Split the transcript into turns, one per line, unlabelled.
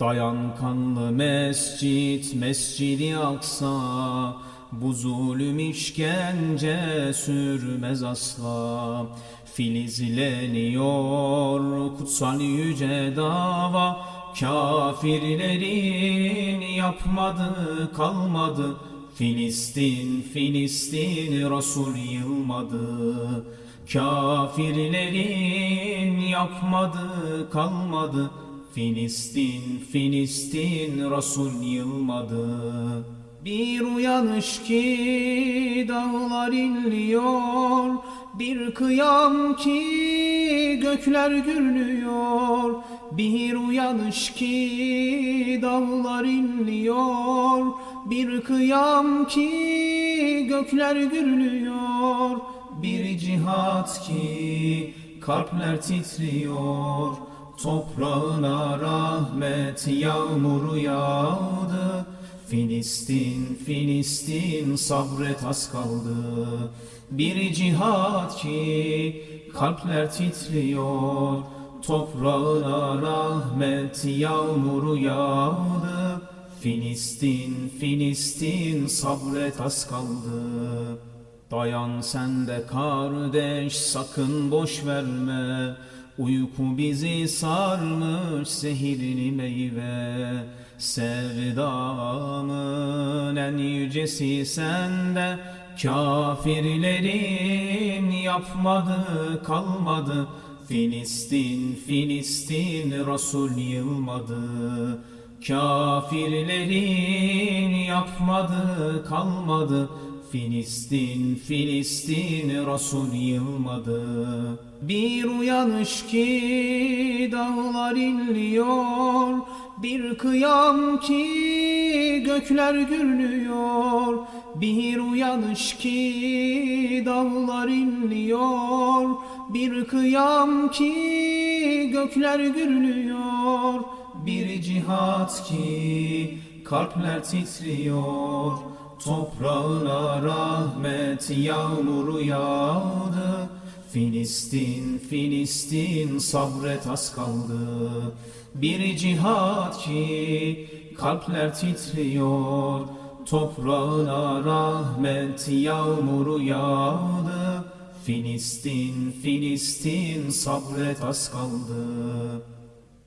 Dayan kanlı mescit, mescidi aksa Bu zulüm işkence sürmez asla. Filizleniyor kutsal yüce dava Kafirlerin yapmadı kalmadı. Filistin, Filistin Resul yılmadı. Kafirlerin yapmadı kalmadı Filistin, Filistin Resul yılmadı. Bir uyanış ki dağlar inliyor Bir kıyam ki gökler gürlüyor. Bir uyanış ki dağlar inliyor Bir kıyam ki gökler gürlüyor. Bir cihat ki kalpler titriyor Toprağına rahmet yağmuru yağdı. Filistin, Filistin sabret az kaldı. Bir cihat ki kalpler titriyor. Toprağına rahmet yağmuru yağdı. Filistin, Filistin sabret az kaldı. Dayan sen de kardeş sakın boş verme Uyku bizi sarmış zehirli meyve Sevdamın en yücesi sende. Kafirlerin yapmadı kalmadı. Filistin, Filistin Resul yılmadı. Kafirlerin yapmadı kalmadı Filistin, Filistin Resul yılmadı. Bir uyanış ki dağlar inliyor Bir kıyam ki gökler gürlüyor. Bir uyanış ki dağlar inliyor Bir kıyam ki gökler gürlüyor. Bir cihat ki kalpler titriyor Toprağına rahmet yağmuru yağdı. Filistin, Filistin sabret az kaldı. Bir cihat ki kalpler titriyor Toprağına rahmet yağmuru yağdı. Filistin, Filistin sabret az kaldı